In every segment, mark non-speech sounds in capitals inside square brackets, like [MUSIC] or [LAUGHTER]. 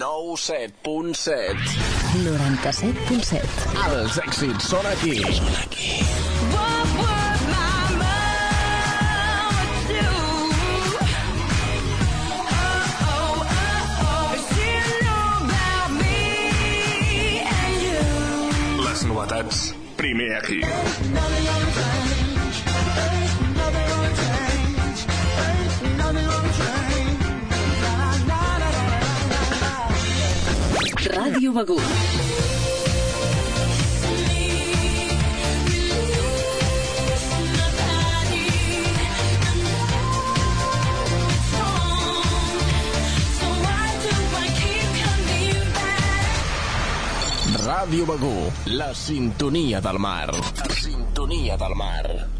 97.7 97.7 Els èxits són aquí. Són aquí. What would my mama do? Oh, oh, oh, oh. She knew about me and you. Les novetats, primer aquí. Radio Vagone. Radio Bagù, la sintonia dal mar. La sintonia dal mar.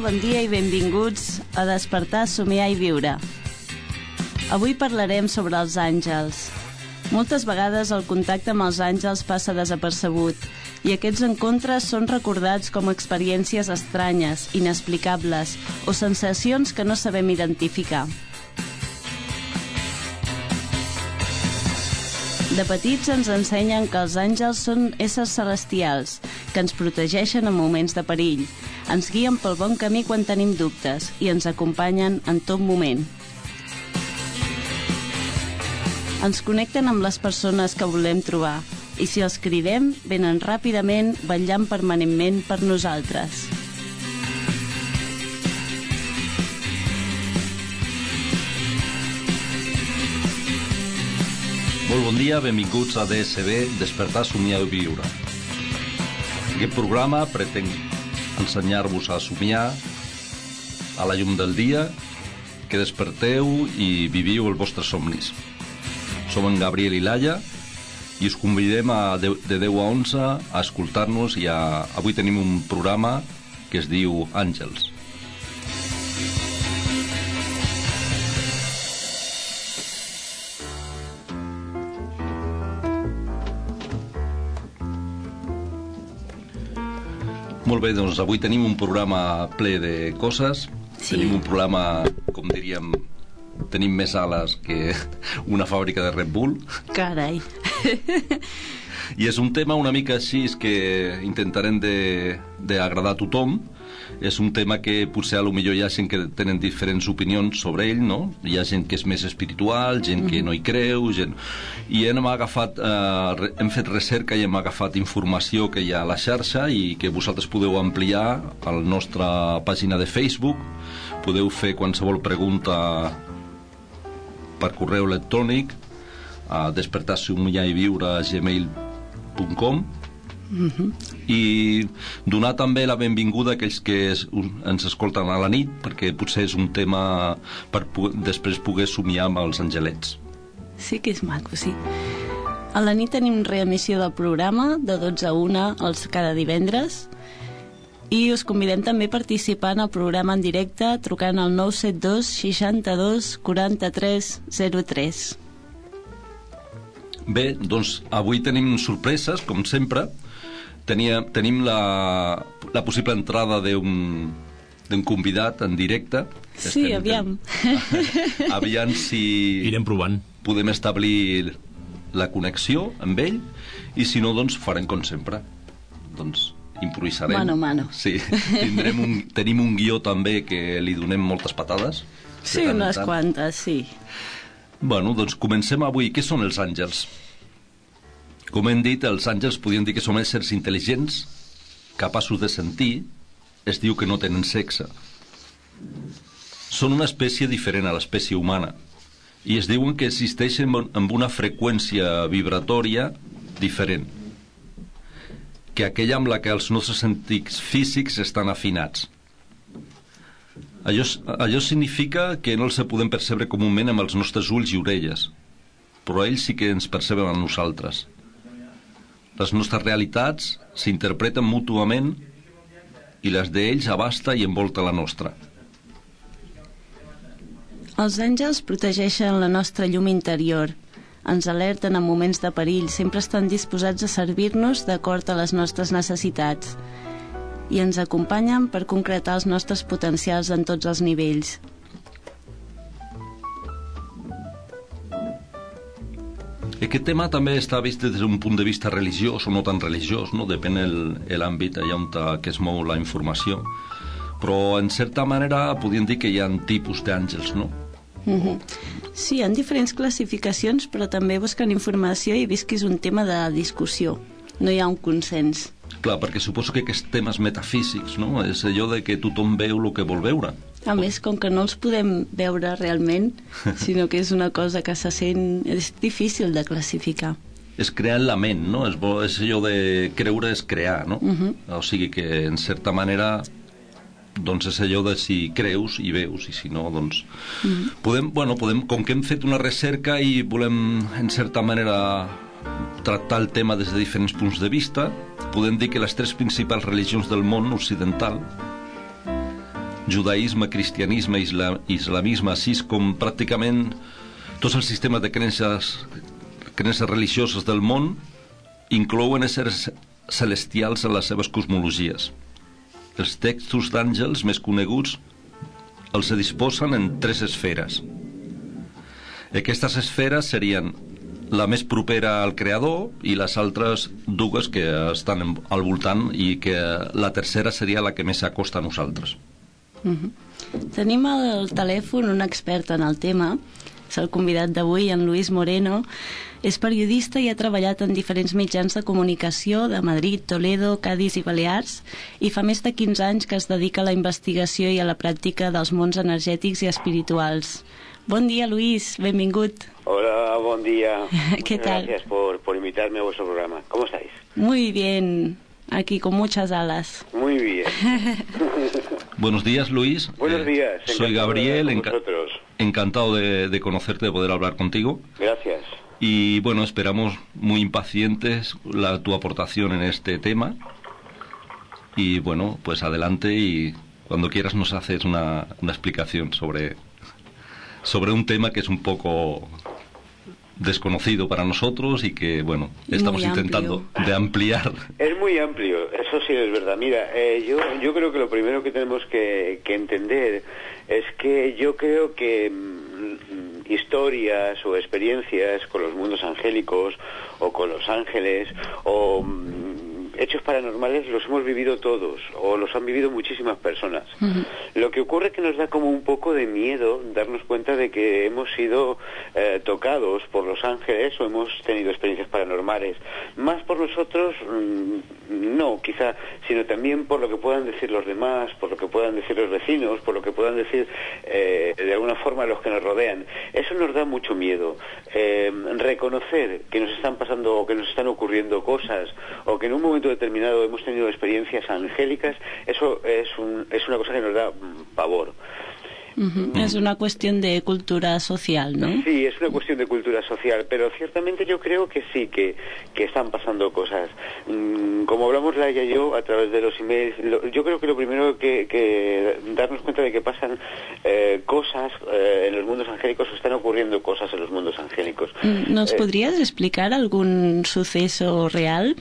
Molt bon dia i benvinguts a Despertar, Somiar i Viure. Avui parlarem sobre els àngels. Moltes vegades el contacte amb els àngels passa desapercebut i aquests encontres són recordats com experiències estranyes, inexplicables o sensacions que no sabem identificar. De petits ens ensenyen que els àngels són éssers celestials, que ens protegeixen en moments de perill, ens guien pel bon camí quan tenim dubtes i ens acompanyen en tot moment. Ens connecten amb les persones que volem trobar i si els cridem, venen ràpidament vetllant permanentment per nosaltres. Molt bon dia, benvinguts a DSB, Despertar, somiar i viure. Aquest programa pretén ensenyar-vos a somiar a la llum del dia, que desperteu i viviu els vostres somnis. Som en Gabriel i Laia i us convidem a de, de 10 a 11 a escoltar-nos i a, avui tenim un programa que es diu Àngels. Molt bé, doncs avui tenim un programa ple de coses. Sí. Tenim un programa, com diríem, tenim més ales que [LAUGHS] una fàbrica de Red Bull. Carai. I és un tema una mica així que intentarem de- d'agradar a tothom. És un tema que potser a lo millor hi ha gent que tenen diferents opinions sobre ell, no? Hi ha gent que és més espiritual, gent que no hi creu, gent... I hem agafat, eh, hem fet recerca i hem agafat informació que hi ha a la xarxa i que vosaltres podeu ampliar a la nostra pàgina de Facebook. Podeu fer qualsevol pregunta per correu electrònic a despertar somiar i viure a gmail.com i donar també la benvinguda a aquells que es, ens escolten a la nit perquè potser és un tema per pu- després poder somiar amb els angelets Sí que és maco, sí. A la nit tenim reemissió del programa de 12 a 1 els cada divendres i us convidem també a participar en el programa en directe trucant al 972 62 43 03. Bé, doncs avui tenim sorpreses, com sempre. Tenia, tenim la, la possible entrada d'un d'un convidat en directe. Sí, Estem- aviam. [LAUGHS] aviam si Irem provant. podem establir la connexió amb ell i si no, doncs farem com sempre. Doncs improvisarem. Mano mano. Sí, tindrem un, tenim un guió també que li donem moltes patades. de Sí, unes quantes, sí. Bueno, doncs comencem avui. Què són els àngels? Com hem dit, els àngels podríem dir que són éssers intel·ligents, capaços de sentir, es diu que no tenen sexe. Són una espècie diferent a l'espècie humana i es diuen que existeixen amb una freqüència vibratòria diferent. que aquella amb la que els nostres sentits físics estan afinats. Allò, allò significa que no els podem percebre comúment amb els nostres ulls i orelles, però ells sí que ens perceben a nosaltres. Les nostres realitats s'interpreten mútuament i les d'ells abasta i envolta la nostra. Els àngels protegeixen la nostra llum interior, ens alerten en moments de perill, sempre estan disposats a servir-nos d'acord a les nostres necessitats i ens acompanyen per concretar els nostres potencials en tots els nivells. Aquest tema també està vist des d'un punt de vista religiós o no tan religiós, no? depèn el- l'àmbit allà on que es mou la informació. Però, en certa manera, podríem dir que hi ha tipus d'àngels, no? Mhm. Sí, hi ha diferents classificacions, però també busquen informació i vist que és un tema de discussió. No hi ha un consens. Clar, perquè suposo que aquests temes metafísics, no? És allò de que tothom veu el que vol veure. A més, com que no els podem veure realment, [LAUGHS] sinó que és una cosa que se sent... és difícil de classificar. És crear en la ment, no? És, bo- és allò de creure és crear, no? Mhm. O sigui que, en certa manera, doncs és allò de si creus i veus, i si no, doncs... Podem, bueno, podem, com que hem fet una recerca i volem, en certa manera, tractar el tema des de diferents punts de vista, podem dir que les tres principals religions del món occidental, judaïsme, cristianisme isla, islamisme, així com pràcticament tots els sistemes de creences, creences religioses del món, inclouen éssers celestials en les seves cosmologies. Els textos d'àngels més coneguts els se disposen en tres esferes. Aquestes esferes serien la més propera al creador i les altres dues que estan al voltant i que la tercera seria la que més s'acosta a nosaltres. Tenim al telèfon un expert en el tema, és el convidat d'avui, en Luis Moreno. És periodista i ha treballat en diferents mitjans de comunicació de Madrid, Toledo, Cádiz i Balears i fa més de 15 anys que es dedica a la investigació i a la pràctica dels mons energètics i espirituals. Bon dia, Luis, benvingut. Hola, buen día. ¿Qué Muchas tal? Gracias por, por invitarme a vuestro programa. ¿Cómo estáis? Muy bien, aquí con muchas alas. Muy bien. [LAUGHS] Buenos días, Luis. Eh, Buenos días. soy de Gabriel, enca- encantado de, de conocerte, de poder hablar contigo. Gracias. Y bueno, esperamos muy impacientes la, tu aportación en este tema. Y bueno, pues adelante y cuando quieras nos haces una, una explicación sobre, sobre un tema que es un poco desconocido para nosotros y que, bueno, estamos intentando de ampliar. Es muy amplio, eso sí es verdad. Mira, eh, yo, yo creo que lo primero que tenemos que, que entender es que yo creo que mm, historias o experiencias con los mundos angélicos o con los ángeles o mm, hechos paranormales los hemos vivido todos o los han vivido muchísimas personas. Lo que ocurre es que nos da como un poco de miedo darnos cuenta de que hemos sido eh, tocados por los ángeles o hemos tenido experiencias paranormales. Más por nosotros, mm, no, quizá, sino también por lo que puedan decir los demás, por lo que puedan decir los vecinos, por lo que puedan decir eh, de alguna forma los que nos rodean. Eso nos da mucho miedo. Eh, reconocer que nos están pasando o que nos están ocurriendo cosas o que en un momento determinado hemos tenido experiencias angélicas, eso es, un- es una cosa que nos da mm, pavor. Ujú. Es una cuestión de cultura social, ¿no? Sí, es una cuestión de cultura social, pero ciertamente yo creo que sí, que, que están pasando cosas. Mm, Como hablamos Laia y yo a través de los emails, lo- yo creo que lo primero que, que darnos cuenta de que pasan eh, cosas eh, en los mundos angélicos están ocurriendo cosas en los mundos angélicos. Mm, ¿Nos Eh, podrías explicar algún suceso real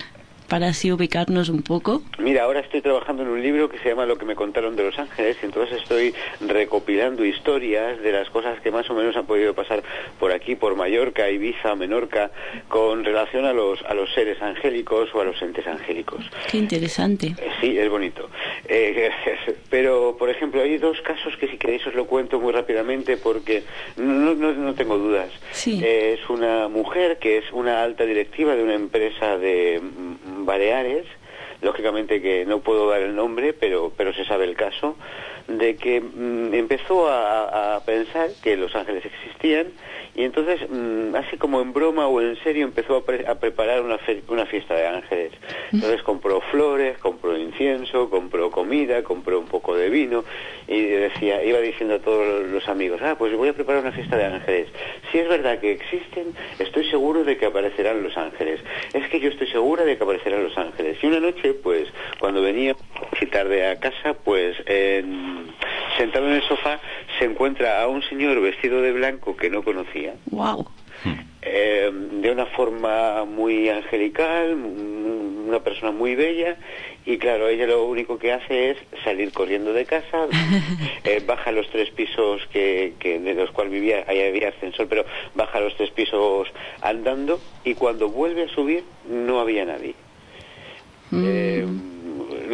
para así ubicarnos un poco? Mira, ahora estoy trabajando en un libro que se llama Lo que me contaron de Los Ángeles y entonces estoy recopilando historias de las cosas que más o menos han podido pasar por aquí, por Mallorca, Ibiza, Menorca, con relación a los, a los seres angélicos o a los entes angélicos. Qué interesante. Eh, Sí, es bonito. Eh, [LAUGHS] pero, por ejemplo, hay dos casos que si queréis os lo cuento muy rápidamente porque no, no, no tengo dudas. Sí. Eh, es una mujer que es una alta directiva de una empresa de Baleares, lógicamente que no puedo dar el nombre, pero, pero se sabe el caso, de que mm, empezó a, a pensar que los ángeles existían y entonces, mm, así como en broma o en serio, empezó a, pre- a preparar una, fe- una fiesta de ángeles. Entonces compró flores, compró incienso, compró comida, compró un poco de vino y decía, iba diciendo a todos los amigos, ah, pues voy a preparar una fiesta de ángeles. Si es verdad que existen, estoy seguro de que aparecerán los ángeles. Es que yo estoy segura de que aparecerán los ángeles. Y una noche, pues, cuando venía y tarde a casa, pues, en- sentado en el sofá, se encuentra a un señor vestido de blanco que no conocía Wow. eh, de una forma muy angelical, mm, una persona muy bella, y claro, ella lo único que hace es salir corriendo de casa, [LAUGHS] eh, baja los tres pisos que, que de los cuales vivía, ahí había ascensor, pero baja los tres pisos andando, y cuando vuelve a subir no había nadie. Eh,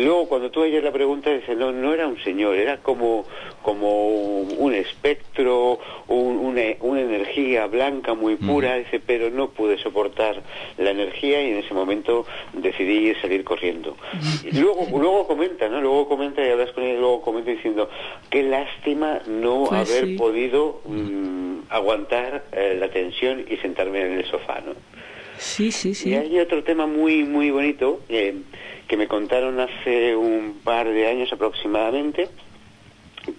luego cuando tú oyes la pregunta dice no no era un señor era como como un espectro un- una, una energía blanca muy pura dice pero no pude soportar la energía y en ese momento decidí salir corriendo y luego luego comenta no luego comenta y hablas con él y luego comenta diciendo qué lástima no Pues haber sí. podido mm, aguantar eh, la tensión y sentarme en el sofá no Sí, sí, sí. y hay otro tema muy, muy bonito que me contaron hace un par de años aproximadamente,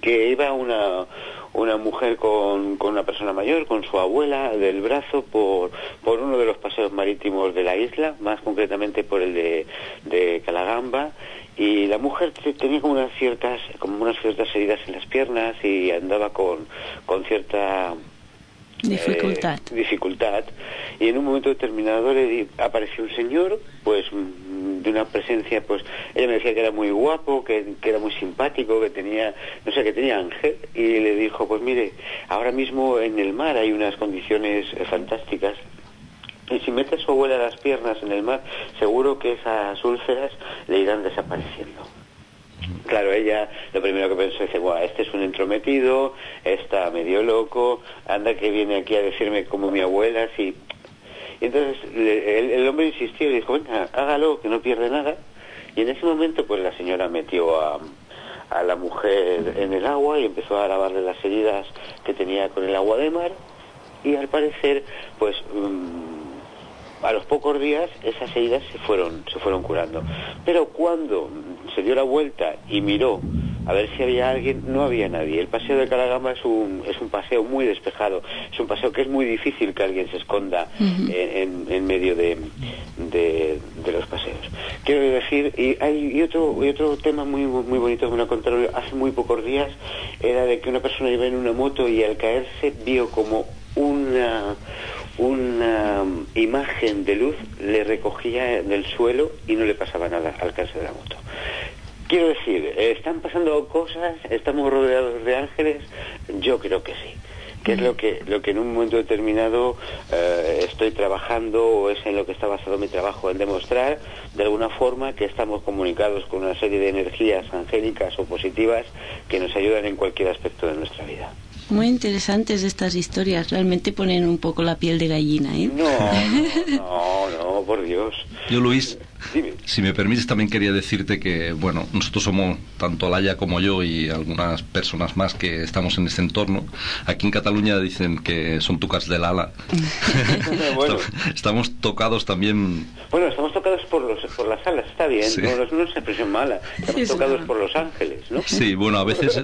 que iba una, una mujer con, con una persona mayor, con su abuela del brazo, por, por uno de los paseos marítimos de la isla, más concretamente por el de, de Calagamba, y la mujer te- tenía como unas ciertas, como unas ciertas heridas en las piernas y andaba con, con cierta Dificultad. eh, dificultad. Y en un momento determinado le di- apareció un señor pues mm, de una presencia pues ella me decía que era muy guapo que, que era muy simpático que tenía no sé que tenía ángel y le dijo pues mire ahora mismo en el mar hay unas condiciones eh, fantásticas. Y si mete a su abuela las piernas en el mar seguro que esas úlceras le irán desapareciendo Claro, ella lo primero que pensó dice, Buah, este es un entrometido, está medio loco, anda que viene aquí a decirme como mi abuela, sí. Y entonces le- el, el hombre insistió y dijo, venga, hágalo, que no pierde nada. Y en ese momento pues la señora metió a, a la mujer en el agua y empezó a lavarle las heridas que tenía con el agua de mar y al parecer pues mm, a los pocos días esas heridas se fueron se fueron curando. Pero cuando se dio la vuelta y miró a ver si había alguien no había nadie. El paseo de Calagamba es un es un paseo muy despejado. Es un paseo que es muy difícil que alguien se esconda en, en- en medio de, de, de los paseos. Quiero decir y hay y otro y otro tema muy muy bonito que me lo contaron hace muy pocos días era de que una persona iba en una moto y al caerse vio como una una um, imagen de luz le recogía del suelo y no le pasaba nada al caerse de la moto. Quiero decir, eh, ¿están pasando cosas? ¿Estamos rodeados de ángeles? Yo creo que sí. Que es lo que, lo que en un momento determinado eh, estoy trabajando o es en lo que está basado mi trabajo, en demostrar de alguna forma que estamos comunicados con una serie de energías angélicas o positivas que nos ayudan en cualquier aspecto de nuestra vida. Muy interesantes estas historias. Realmente ponen un poco la piel de gallina, ¿eh? No, no, [LAUGHS] no, por Dios. Yo, Luis, Dime. si me permites, también quería decirte que, bueno, nosotros somos, tanto Alaya como yo y algunas personas más que estamos en este entorno, aquí en Cataluña dicen que son tucas del ala. [LAUGHS] Bueno. [LAUGHS] Estamos tocados también Bueno, estamos tocados por por las alas, está bien, Sí. no, no es una expresión mala. Estamos tocados por los ángeles, ¿no? Sí, bueno, a veces,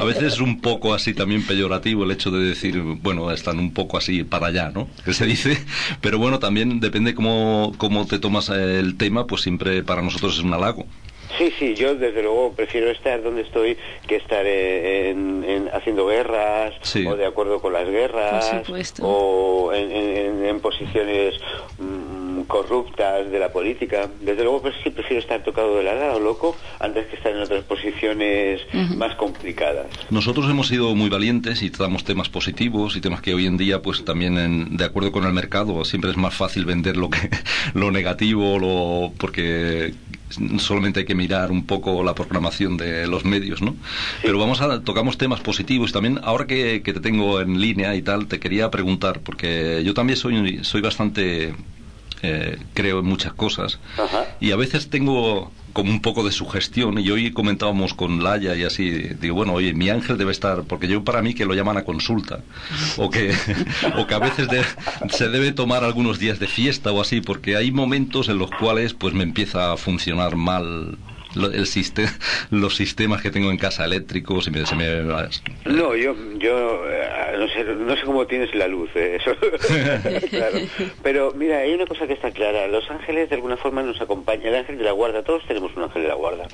a veces es un poco así también peyorativo el hecho de decir, bueno, están un poco así para allá, ¿no? Que se dice, pero bueno, también depende cómo, cómo te tomas el tema, pues siempre para nosotros es un halago. Sí, sí, yo desde luego prefiero estar donde estoy que estar eh, en, en- haciendo guerras Sí. o de acuerdo con las guerras o en, en- en posiciones mm, corruptas de la política. Desde luego pues sí prefiero estar tocado de la lado loco antes que estar en otras posiciones más complicadas. Nosotros hemos sido muy valientes y tratamos temas positivos y temas que hoy en día, pues también en- de acuerdo con el mercado, siempre es más fácil vender lo que [LAUGHS] lo negativo, lo porque solamente hay que mirar un poco la programación de los medios, ¿no? Pero vamos a tocamos temas positivos también. Ahora que, que te tengo en línea y tal, te quería preguntar porque yo también soy soy bastante eh, creo en muchas cosas Ajá. y a veces tengo como un poco de sugestión y hoy comentábamos con Laia y así digo bueno oye mi ángel debe estar porque yo para mí que lo llaman a consulta o que [LAUGHS] o que a veces de- se debe tomar algunos días de fiesta o así porque hay momentos en los cuales pues me empieza a funcionar mal lo- el siste- [LAUGHS] los sistemas que tengo en casa eléctricos y me, se me No, yo, yo eh, no, sé, no sé cómo tienes la luz, eh, eso. [LAUGHS] claro. Pero mira, hay una cosa que está clara. Los ángeles de alguna forma nos acompañan. El ángel de la guarda, todos tenemos un ángel de la guarda.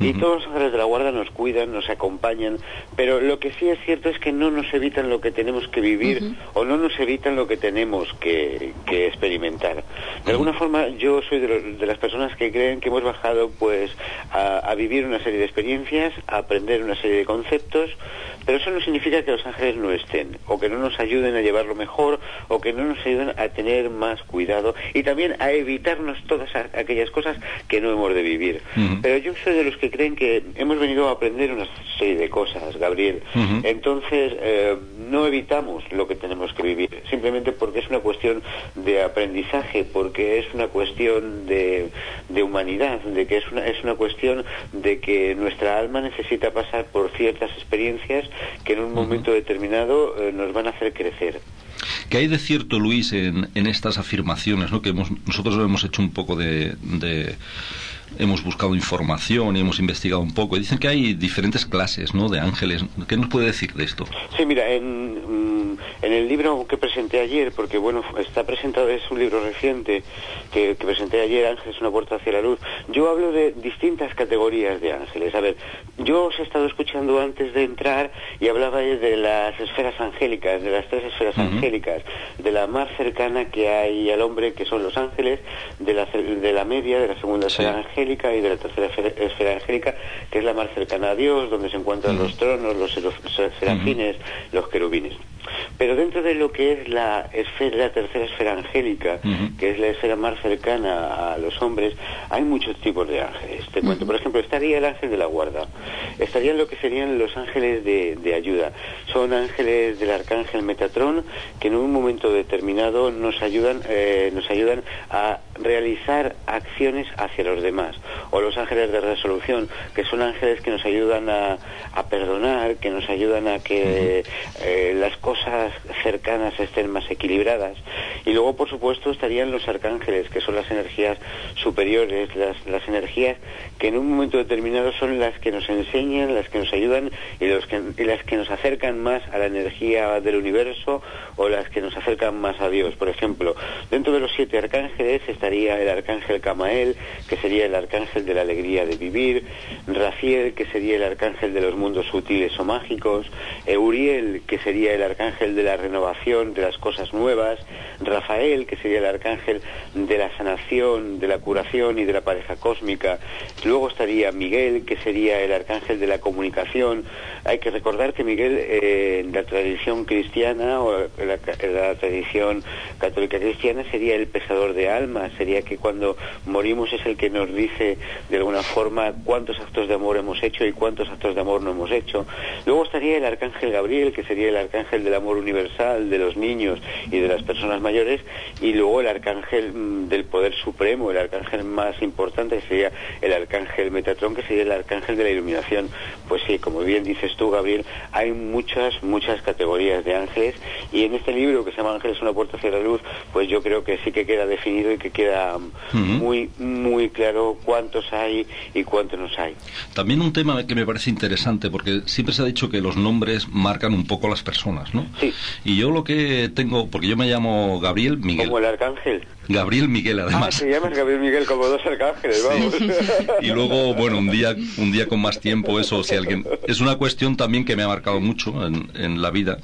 Y todos los ángeles de la guarda nos cuidan, nos acompañan. Pero lo que sí es cierto es que no nos evitan lo que tenemos que vivir o no nos evitan lo que tenemos que, que experimentar. De alguna forma yo soy de, los- de las personas que creen que hemos bajado pues a, a vivir una serie de experiencias, a aprender una serie de conceptos, pero eso no significa que los ángeles no estén, o que no nos ayuden a llevarlo mejor, o que no nos ayuden a tener más cuidado, y también a evitarnos todas aquellas cosas que no hemos de vivir. Pero yo soy de los que creen que hemos venido a aprender una serie de cosas, Gabriel. Entonces, eh, no evitamos lo que tenemos que vivir, simplemente porque es una cuestión de aprendizaje, porque es una cuestión de, de humanidad, de que es una, es una cuestión de que nuestra alma necesita pasar por ciertas experiencias que en un momento determinado eh, nos van a hacer crecer. ¿Qué hay de cierto, Luis, en, en estas afirmaciones? ¿no? Que hemos, nosotros hemos hecho un poco de, de- Hemos buscado información y hemos investigado un poco. Dicen que hay diferentes clases ¿no? de ángeles. ¿Qué nos puede decir de esto? Sí, mira, en, mm, en el libro que presenté ayer, porque bueno, está presentado, es un libro reciente que, que presenté ayer, Ángeles, una puerta hacia la luz, yo hablo de distintas categorías de ángeles. A ver, yo os he estado escuchando antes de entrar y hablaba de las esferas angélicas, de las tres esferas angélicas, de la más cercana que hay al hombre, que son los ángeles, de la, de la media, de la segunda Sí. Angélica y de la tercera esfera, angélica, que es la más cercana a Dios, donde se encuentran los tronos, los serafines, los querubines. Pero dentro de lo que es la esfera, la tercera esfera angélica, que es la esfera más cercana a los hombres, hay muchos tipos de ángeles. Te cuento, por ejemplo, estaría el ángel de la guarda, estarían lo que serían los ángeles de, de ayuda. Son ángeles del arcángel Metatrón que en un momento determinado nos ayudan, eh, nos ayudan a realizar acciones hacia los demás. O los ángeles de resolución, que son ángeles que nos ayudan a, a perdonar, que nos ayudan a que eh, las cosas cercanas estén más equilibradas. Y luego, por supuesto, estarían los arcángeles, que son las energías superiores, las, las energías que en un momento determinado son las que nos enseñan, las que nos ayudan y, los que, y las que nos acercan más a la energía del universo o las que nos acercan más a Dios. Por ejemplo, dentro de los siete arcángeles estaría el arcángel Camael, que sería el arcángel de la alegría de vivir, Raciel, que sería el arcángel de los mundos sutiles o mágicos, Euriel, que sería el arcángel de la renovación de las cosas nuevas, Rafael, que sería el arcángel de la sanación, de la curación y de la pareja cósmica. Luego estaría Miguel, que sería el arcángel de la comunicación. Hay que recordar que Miguel, eh, en la tradición cristiana o en la tradición católica cristiana, sería el pesador de almas, sería que cuando morimos es el que nos dice de alguna forma cuántos actos de amor hemos hecho y cuántos actos de amor no hemos hecho. Luego estaría el arcángel Gabriel, que sería el arcángel del amor universal, de los niños y de las personas mayores, y luego el arcángel mm, del poder supremo, el arcángel más importante sería el arcángel Metatrón, que sería el arcángel de la iluminación. Pues sí, como bien dices tú, Gabriel, hay muchas, muchas categorías de ángeles, y en este libro que se llama Ángeles, una puerta hacia la luz, pues yo creo que sí que queda definido y que queda mm, Ujú. muy, muy claro cuántos hay y cuántos nos hay. También un tema que me parece interesante, porque siempre se ha dicho que los nombres marcan un poco a las personas, ¿no? Sí. Y yo lo que tengo, porque yo me llamo Gabriel Miguel. Como el arcángel. Gabriel Miguel, Ah, además. te llamas Gabriel Miguel como dos arcángeles, vamos. Y luego, bueno, un día, un día con más tiempo, eso, si alguien... Es una cuestión también que me ha marcado mucho en, en la vida.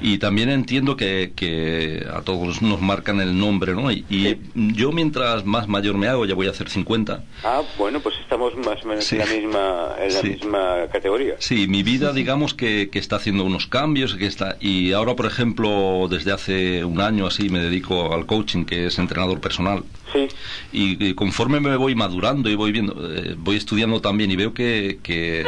Y también entiendo que, que a todos nos marcan el nombre, ¿no? Y, y Sí. yo mientras más mayor me hago, ya voy a hacer 50, Ah, bueno, pues estamos más o menos Sí. en la misma, en la Sí. misma categoría. Sí, mi vida, digamos que, que está haciendo unos cambios, que está y ahora, por ejemplo, desde hace un año así me dedico al coaching, que es entrenador personal. Sí, Y, y conforme me voy madurando y voy viendo, eh, voy estudiando también y veo que, que,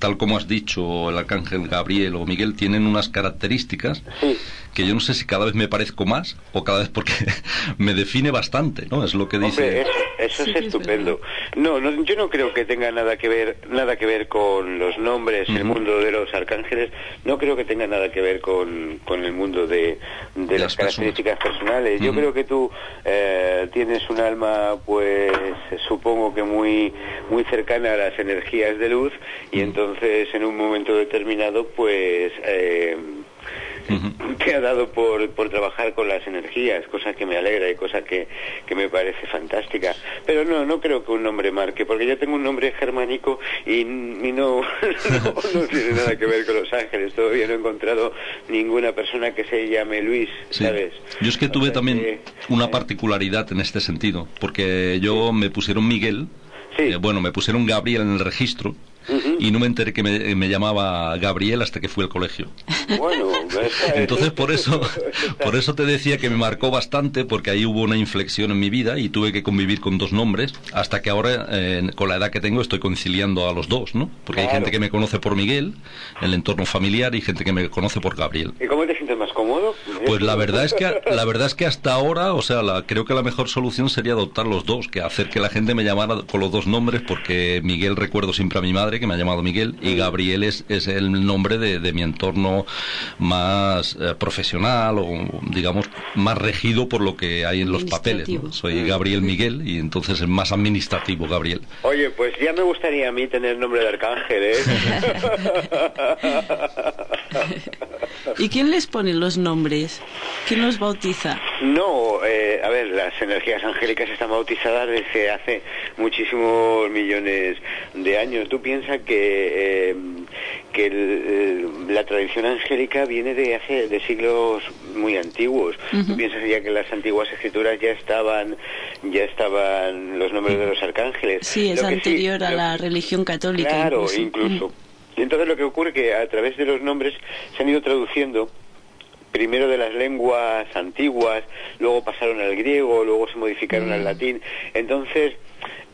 tal como has dicho, el arcángel Gabriel o Miguel tienen unas características sí. Que yo no sé si cada vez me parezco más o cada vez porque [LAUGHS] me define bastante, ¿no? Es lo que dice. Hombre, eso, eso Sí es estupendo. No, no, yo no creo que tenga nada que ver nada que ver con los nombres, el mundo de los arcángeles. No creo que tenga nada que ver con, con el mundo de, de De las las personas. características personales. Yo creo que tú eh, tienes un alma, pues supongo que muy muy cercana a las energías de luz y entonces en un momento determinado, pues eh, [LAUGHS] Te ha dado por, por trabajar con las energías, cosa que me alegra y cosa que, que me parece fantástica. Pero no, no creo que un nombre marque, porque yo tengo un nombre germánico y, y no, [LAUGHS] no, no tiene nada que ver con los ángeles. Todavía no he encontrado ninguna persona que se llame Luis, Sí. ¿sabes? Yo es que O tuve sea también que, una eh, particularidad en este sentido, porque yo me pusieron Miguel, Sí. eh, bueno, me pusieron Gabriel en el registro Y no me enteré que me, me llamaba Gabriel hasta que fui al colegio. Bueno, [LAUGHS] Entonces por eso, por eso te decía que me marcó bastante, porque ahí hubo una inflexión en mi vida y tuve que convivir con dos nombres, hasta que ahora, eh, con la edad que tengo, estoy conciliando a los dos, ¿no? Porque hay gente que me conoce por Miguel, el entorno familiar, y gente que me conoce por Gabriel. ¿Y cómo te sientes más cómodo? Pues la verdad es que la verdad es que hasta ahora, o sea, la, creo que la mejor solución sería adoptar los dos, que hacer que la gente me llamara con los dos nombres, porque Miguel recuerdo siempre a mi madre que me ha llamado Miguel y Gabriel es, es el nombre de, de mi entorno más eh, profesional o digamos más regido por lo que hay en los papeles. Soy Gabriel Miguel y entonces es más administrativo Gabriel. Oye, pues ya me gustaría a mí tener nombre de arcángel, ¿eh? [LAUGHS] ¿Y quién les pone los nombres? ¿Quién los bautiza? No, eh, a ver, las energías angélicas están bautizadas desde hace muchísimos millones de años. Tú piensas que, eh, que el- la tradición angélica viene de hace de siglos muy antiguos. Tú piensas ya que en las antiguas escrituras ya estaban ya estaban los nombres de los arcángeles. Sí, es Lo anterior a lo- la religión católica. Claro, incluso. entonces lo que ocurre que a través de los nombres se han ido traduciendo primero de las lenguas antiguas, luego pasaron al griego, luego se modificaron al latín. Entonces,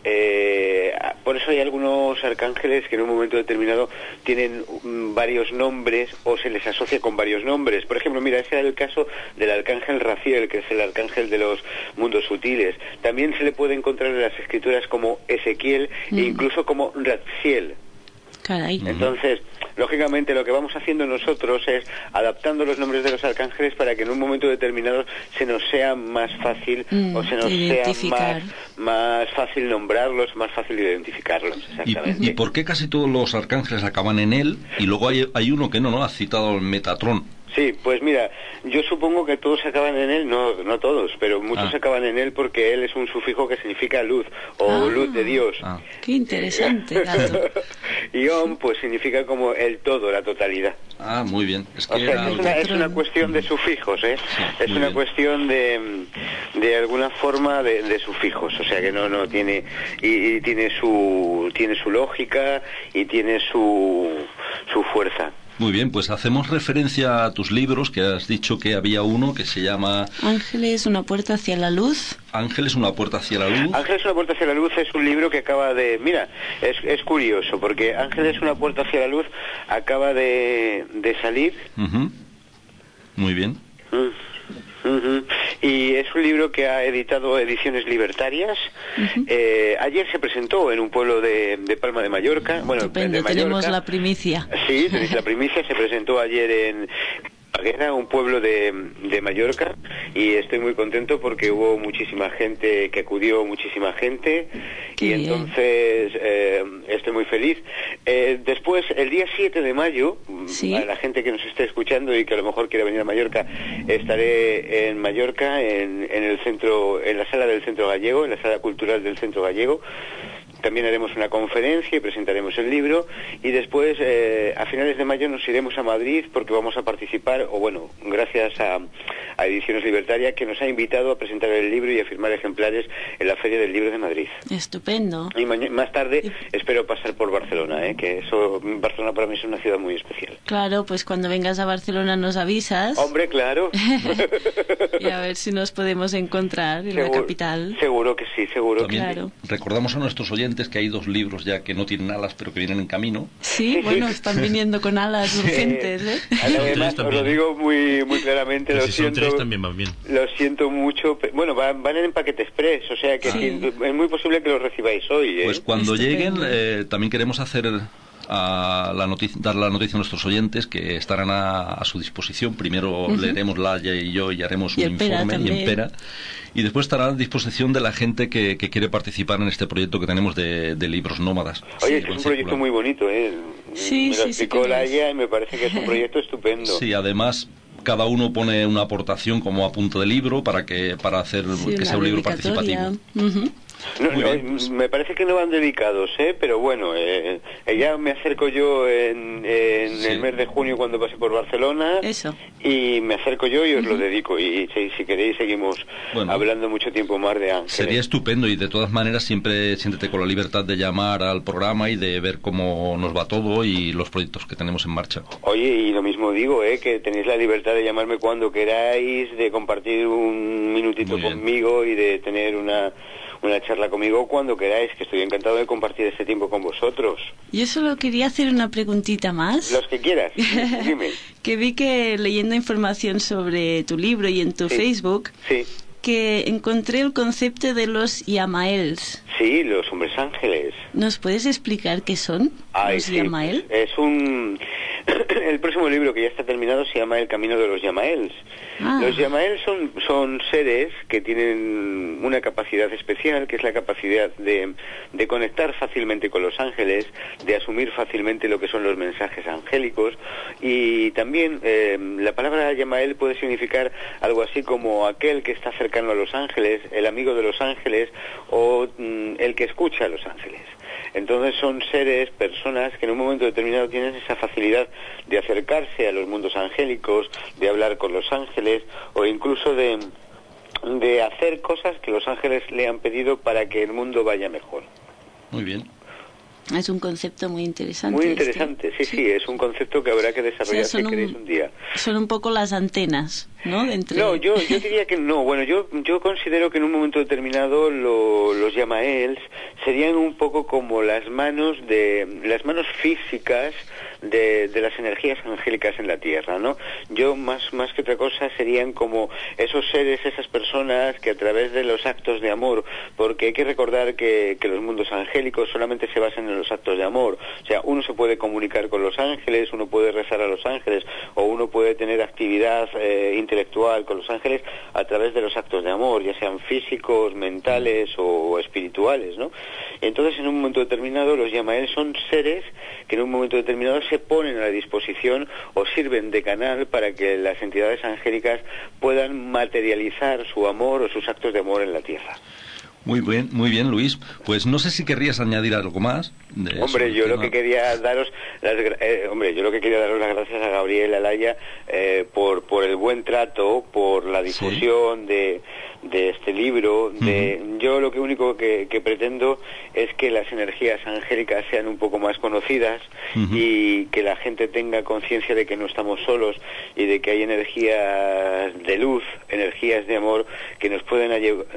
eh, por eso hay algunos arcángeles que en un momento determinado tienen mm, varios nombres o se les asocia con varios nombres. Por ejemplo, mira, ese era el caso del arcángel Raciel, que es el arcángel de los mundos sutiles. También se le puede encontrar en las escrituras como Ezequiel e incluso como Ratziel. Caray. Entonces, lógicamente lo que vamos haciendo nosotros es adaptando los nombres de los arcángeles para que en un momento determinado se nos sea más fácil Mm, o se nos sea más, más fácil nombrarlos, más fácil identificarlos. ¿Y, Exactamente. y por qué casi todos los arcángeles acaban en él y luego hay, hay uno que no, no? Has citado el Metatron. Sí, pues mira, yo supongo que todos acaban en él, no, no todos, pero muchos Ah. acaban en él porque él es un sufijo que significa luz o Ah. luz de Dios. Ah. Qué interesante, [LAUGHS] y Om pues significa como el todo, la totalidad. Ah, muy bien. Es que O sea, era es una, es una cuestión de sufijos, ¿eh? es una bien. cuestión de, mm, de alguna forma de, de sufijos, o sea que no, no tiene y, y tiene su tiene su lógica y tiene su su fuerza. Muy bien, pues hacemos referencia a tus libros, que has dicho que había uno que se llama Ángeles, una puerta hacia la luz. Ángeles, una puerta hacia la luz. Ángeles una puerta hacia la luz es un libro que acaba de mira es, es curioso porque Ángeles una puerta hacia la luz acaba de, de salir Ujú. Muy bien. Mm. Ujú. Y es un libro que ha editado Ediciones Libertarias. Eh, ayer se presentó en un pueblo de, de Palma de Mallorca. Bueno, Estupendo, de Mallorca. tenemos la primicia. Sí, tenéis la primicia. Se presentó ayer en Paguera, un pueblo de, de Mallorca. Y estoy muy contento porque hubo muchísima gente que acudió, muchísima gente. Qué y bien. entonces eh, estoy muy feliz. Eh, después, el día 7 de mayo, Sí. a la gente que nos esté escuchando y que a lo mejor quiera venir a Mallorca, estaré en Mallorca, en, en el centro, en la sala del Centro Gallego, en la sala cultural del Centro Gallego. También haremos una conferencia y presentaremos el libro y después eh, a finales de mayo nos iremos a Madrid porque vamos a participar, o bueno, gracias a, a Ediciones Libertaria que nos ha invitado a presentar el libro y a firmar ejemplares en la Feria del Libro de Madrid. Estupendo. Y más tarde espero pasar por Barcelona, ¿eh? que eso, Barcelona para mí es una ciudad muy especial. Claro, pues cuando vengas a Barcelona nos avisas Hombre, claro. [LAUGHS] y a ver si nos podemos encontrar en la Seguro- capital. Seguro que sí, seguro que Claro. recordamos a nuestros oyentes oyentes que hay dos libros ya que no tienen alas, pero que vienen en camino. Sí, bueno, están viniendo con alas [LAUGHS] urgentes, ¿eh? Además, os lo también. digo muy, muy claramente, Pero lo si siento. tres también van bien. Lo siento mucho. Bueno, van, van en paquete express, o sea que Sí. sí, es muy posible que los recibáis hoy. ¿eh? Pues cuando Estupendo. lleguen, eh, también queremos hacer a la noticia, dar la noticia a nuestros oyentes que estarán a, a su disposición. Primero leeremos Laia y yo y haremos Y un informe y en Pera. Y después estará a disposición de la gente que, que quiere participar en este proyecto que tenemos de, de libros nómadas. Oye, es Sí, es un proyecto circular. muy bonito, ¿eh? Sí, Me sí, lo sí explicó es. Laia y me parece que es un [LAUGHS] proyecto estupendo. Sí, además cada uno pone una aportación como apunte de libro para que para hacer Sí, que sea un libro participativo. Ujú. No. Me parece que no van dedicados, ¿eh? pero bueno, eh, eh, ya me acerco yo en, en Sí. el mes de junio cuando pase por Barcelona Eso. y me acerco yo y os lo dedico y si, si queréis seguimos Bueno. hablando mucho tiempo más de Ángeles. Sería estupendo y de todas maneras siempre siéntete con la libertad de llamar al programa y de ver cómo nos va todo y los proyectos que tenemos en marcha. Oye, y lo mismo digo, ¿eh? que tenéis la libertad de llamarme cuando queráis, de compartir un minutito conmigo y de tener una, una charla conmigo cuando queráis, que estoy encantado de compartir este tiempo con vosotros. Yo solo quería hacer una preguntita más. Los que quieras, [LAUGHS] dime. que vi que leyendo información sobre tu libro y en tu Sí. Facebook, Sí, que encontré el concepto de los Yamaels. sí, los hombres ángeles. ¿Nos puedes explicar qué son Ay, sí, Yamael? es un... [COUGHS] El próximo libro que ya está terminado se llama El camino de los Yamaels. Ah. Los Yamaels son, son seres que tienen una capacidad especial, que es la capacidad de, de conectar fácilmente con los ángeles, de asumir fácilmente lo que son los mensajes angélicos y también eh, la palabra Yamael puede significar algo así como aquel que está cercano a los ángeles, el amigo de los ángeles o mm, el que escucha a los ángeles. Entonces son seres, personas que en un momento determinado tienen esa facilidad de acercarse a los mundos angélicos, de hablar con los ángeles o incluso de, de hacer cosas que los ángeles le han pedido para que el mundo vaya mejor. Muy bien. Es un concepto muy interesante. Muy este. interesante, sí, sí, es un concepto que habrá que O sea, desarrollar si queréis un, un día. son un poco las antenas, ¿no? Yo, yo diría que no. Bueno, yo, yo considero que en un momento determinado lo- los Yamaels serían un poco como las manos de las manos físicas de, de las energías angélicas en la Tierra, ¿no? Yo más más que otra cosa serían como esos seres, esas personas que a través de los actos de amor, porque hay que recordar que, que los mundos angélicos solamente se basan en los actos de amor. O sea, uno se puede comunicar con los ángeles, uno puede rezar a los ángeles, o uno puede tener actividad eh, intelectual con los ángeles a través de los actos de amor, ya sean físicos, mentales o espirituales, ¿no? Entonces, en un momento determinado, los Yamael son seres que en un momento determinado se ponen a la disposición o sirven de canal para que las entidades angélicas puedan materializar su amor o sus actos de amor en la Tierra. Muy bien, muy bien, Luis. Pues no sé si querrías añadir algo más. de- Hombre, yo lo que quería daros, las, eh, hombre, yo lo que quería daros las gracias a Gabriel Alaya eh, por por el buen trato, por la difusión de, de este libro. De, Yo lo que único que, que pretendo es que las energías angélicas sean un poco más conocidas y que la gente tenga conciencia de que no estamos solos y de que hay energías de luz, energías de amor que nos pueden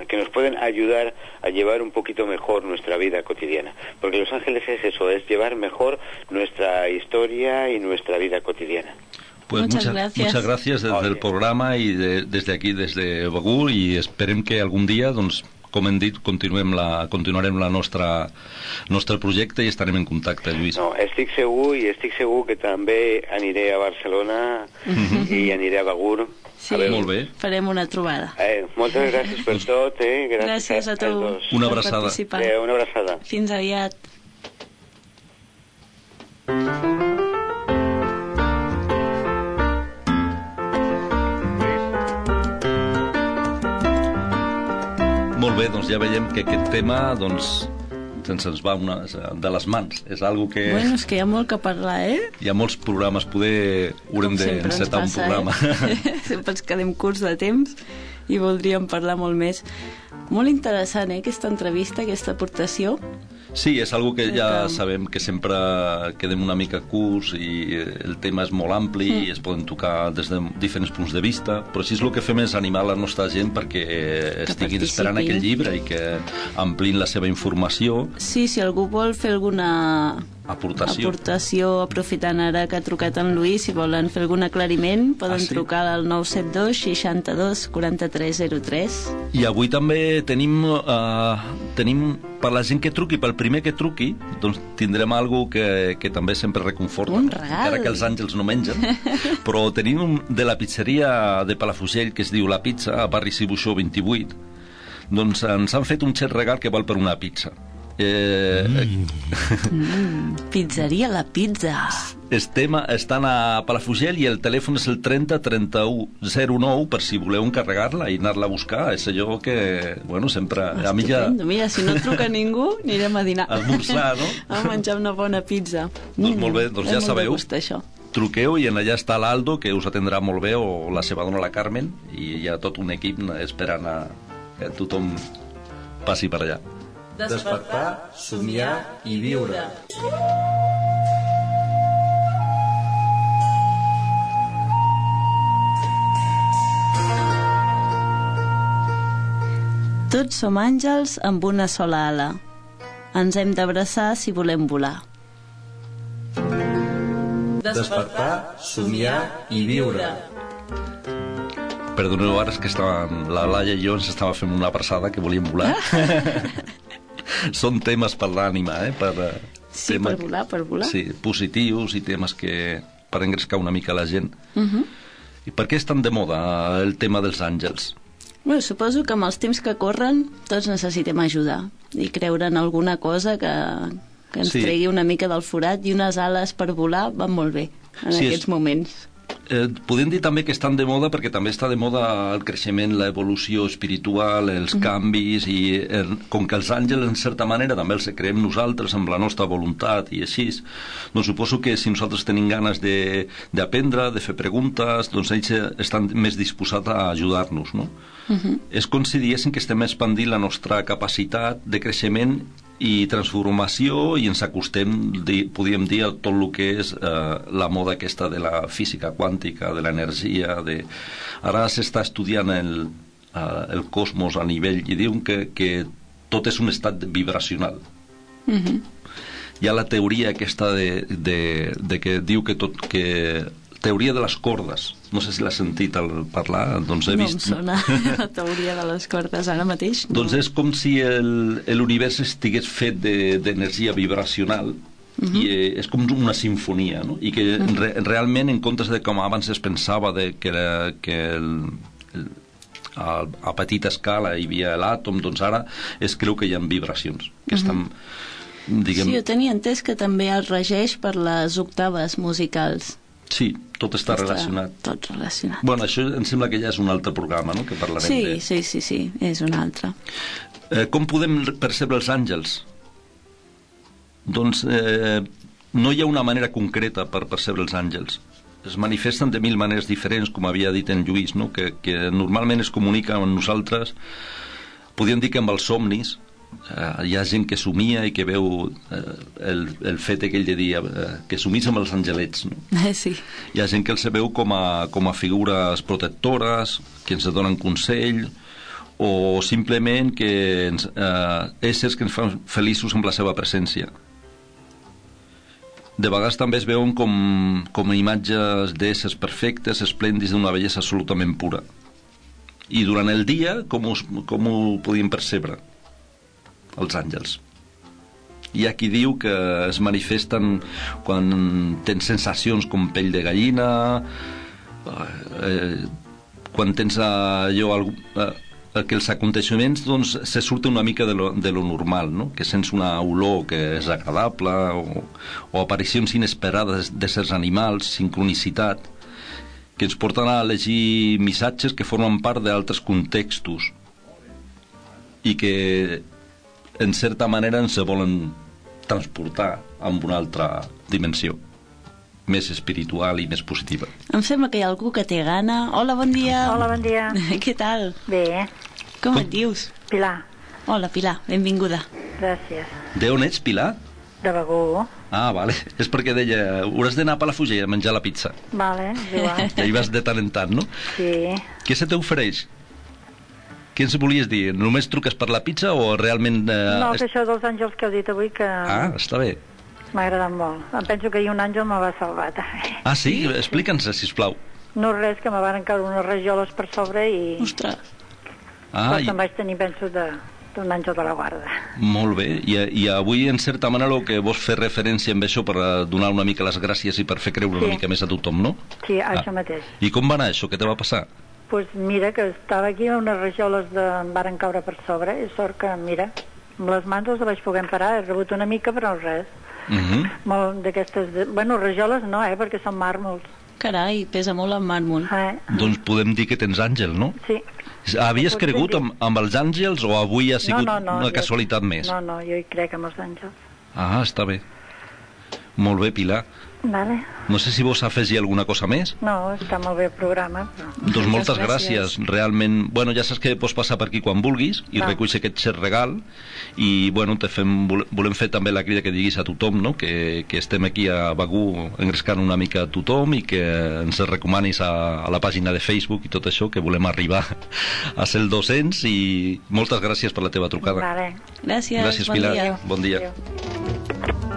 que nos pueden ayudar a llevar un poquito mejor nuestra vida cotidiana, porque los ángeles es eso, es llevar mejor nuestra historia y nuestra vida cotidiana. Pues Muchas muchas, gracias. muchas gracias desde Oye. el programa i de, des d'aquí, des de Begur, i esperem que algun dia, doncs, com hem dit, continuem la, continuarem la nostra, nostre projecte i estarem en contacte, Lluís. No, estic segur i estic segur que també aniré a Barcelona i aniré a Begur. Sí, A veure, Molt bé. farem una trobada. Eh, moltes gràcies per tot, eh? Gràcies, Gràcies a tu tots. Una abraçada. Eh, una abraçada. Fins aviat. Molt bé, doncs ja veiem que aquest tema, doncs, se'ns ens va una, de les mans. És algo que Bueno, és que hi ha molt que parlar, eh? hi ha molts programes, poder haurem d'encetar un passa, programa. Eh? [LAUGHS] sempre ens quedem curts de temps i voldríem parlar molt més. Molt interessant, eh, aquesta entrevista, aquesta aportació. Sí, és algo que ja Que- sabem que sempre quedem una mica curts i eh, el tema és molt ampli Mm. i es poden tocar des de diferents punts de vista, però així és el que fem és animar la nostra gent perquè eh, estiguin esperant aquell llibre i que amplin la seva informació, Sí, si algú vol fer alguna aportació. aportació, aprofitant ara que ha trucat en Lluís, si volen fer algun aclariment, poden Ah, sí? trucar al 972 62 43 03. I avui també tenim, uh, tenim per la gent que truqui, pel primer que truqui, doncs tindrem algo que, que també sempre reconforta. Un regal. Encara que els àngels no mengen. [LAUGHS] però tenim un, de la pizzeria de Palafrugell, que es diu La Pizza, a barri Cibuixó 28, doncs ens han fet un xet regal que val per una pizza. Eh, [LAUGHS] Pizzeria La Pizza. estem, estan a Palafrugell i el telèfon és el 30 31 09 per si voleu encarregar-la i anar-la a buscar. És allò que, bueno, sempre... A mi ja... Estupendo. Mira, si no truca ningú, anirem a dinar. A esmorzar, no? A menjar una bona pizza. Doncs molt bé, doncs és ja sabeu. Gust, això. truqueu i en allà està l'Aldo que us atendrà molt bé o la seva dona la Carmen i hi ha tot un equip esperant a que tothom passi per allà Despertar, somiar i viure. Tots som àngels amb una sola ala. Ens hem d'abraçar si volem volar. Despertar, somiar i viure. perdoneu ara és que estàvem, la Laia i jo ens estava fent una abraçada que volíem volar [LAUGHS] són temes per l'ànima eh? per, eh, Sí, tema per volar, per volar. sí, positius i temes que per engrescar una mica la gent Uh -huh. i per què és tan de moda el tema dels àngels? Bueno, suposo que amb els temps que corren tots necessitem ajudar i creure en alguna cosa que, que ens Sí. tregui una mica del forat i unes ales per volar van molt bé en Sí, és- aquests moments. Eh, podem dir també que estan de moda perquè també està de moda el creixement, l'evolució espiritual, els canvis i eh, com que els àngels en certa manera també els creem nosaltres amb la nostra voluntat i així, doncs suposo que si nosaltres tenim ganes de- d'aprendre, de, fer preguntes, doncs ells eh, estan més disposats a ajudar-nos, no? És com si diguéssim que estem expandint la nostra capacitat de creixement i transformació i ens acostem, di, podríem dir, a tot el que és eh, la moda aquesta de la física quàntica, de l'energia, de... Ara s'està estudiant el, eh, el cosmos a nivell i diuen que, que tot és un estat vibracional. Hi ha la teoria aquesta de, de, de que diu que tot que teoria de les cordes no sé si l'has sentit al parlar doncs he no vist em sona [LAUGHS] la teoria de les cordes ara mateix. No. doncs és com si l'univers estigués fet de- d'energia vibracional i eh, és com una sinfonia no? i que re, realment en comptes de com abans es pensava de que, la- que el, el, a, a petita escala hi havia l'àtom doncs ara es creu que hi ha vibracions que estan diguem, Sí, jo tenia entès que també es regeix per les octaves musicals. Sí, tot està relacionat Tot relacionat. Bueno, això em sembla que ja és un altre programa, no?, que parlarem Sí, de... sí, sí, sí, és un altre. Eh, com podem percebre els àngels? Doncs eh, no hi ha una manera concreta per percebre els àngels. Es manifesten de mil maneres diferents, com havia dit en Lluís, no? que, que normalment es comunica amb nosaltres, podríem dir que amb els somnis, eh, hi ha gent que somia i que veu eh, el, el fet aquell de dir eh, que somís amb els angelets, no? [LAUGHS] Sí. Hi ha gent que els veu com a, com a figures protectores, que ens donen consell, o simplement que ens, eh, éssers que ens fan feliços amb la seva presència. De vegades també es veuen com, com imatges d'éssers perfectes, esplèndids, d'una bellesa absolutament pura. I durant el dia, com, us, com ho podíem percebre? Els àngels. Hi ha qui diu que es manifesten quan tens sensacions com pell de gallina, eh, quan tens allò... algú- Eh, que els aconteixements doncs, se surten una mica de lo, de lo normal, no? que sents una olor que és agradable o, o aparicions inesperades d'éssers animals, sincronicitat, que ens porten a llegir missatges que formen part d'altres contextos i que en certa manera ens volen transportar amb una altra dimensió més espiritual i més positiva. Em sembla que hi ha algú que té gana. Hola, bon dia. Hola, bon dia. [LAUGHS] Què tal? Bé, Com et dius? Pilar, Hola, Pilar, benvinguda. gràcies. De on ets, Pilar? De Begú. Ah, vale. [LAUGHS] És perquè deia, hauràs d'anar a Palafrugell a menjar la pizza. Vale, és igual. I [LAUGHS] ahí vas de tant en tant, no? Sí. Què se t'ofereix? Què ens volies dir? Només truques per la pizza o realment... Eh, No, és- que això dels àngels que heu dit avui que Ah, està bé. m'ha agradat molt. Em penso que ahir un àngel me va salvar també. Ah, sí? Explica'ns, sisplau. No res, que me van caure unes rajoles per sobre i Ostres. Ah, ah, i, em vaig tenir, penso, de d'un àngel de la guarda. molt bé. I, I avui, en certa manera, el que vols fer referència amb això per eh, donar una mica les gràcies i per fer creure una Sí. mica més a tothom, no? Sí, Ah. això mateix. I com va anar això? Què te va passar? Pues mira, que estava aquí, unes rajoles de... em varen caure per sobre, i sort que, mira, amb les mans els vaig poder parar, he rebut una mica, però res. Uh -huh. Molt d'aquestes... De... Bueno, rajoles no, eh, perquè són màrmols. Carai, pesa molt en màrmol. Eh? Doncs podem dir que tens àngel, no? Sí. Havies Potser cregut amb, amb els àngels o avui ha sigut no, no, no, una jo- casualitat més? No, no, jo hi crec amb els àngels. Ah, està bé. Molt bé, Pilar. Vale. No sé si vols afegir alguna cosa més. No, està molt bé el programa, però... Doncs moltes gràcies. gràcies. Realment, bueno, ja saps que pots passar per aquí quan vulguis i Va. reculls aquest xer regal i, bueno, te fem, vol- volem fer també la crida que diguis a tothom, no?, que, que estem aquí a Begú engrescant una mica a tothom i que ens recomanis a, a la pàgina de Facebook i tot això, que volem arribar a ser el 200 i moltes gràcies per la teva trucada. Vale. Gràcies, Gràcies, bon Pilar. dia. Bon dia. Adéu.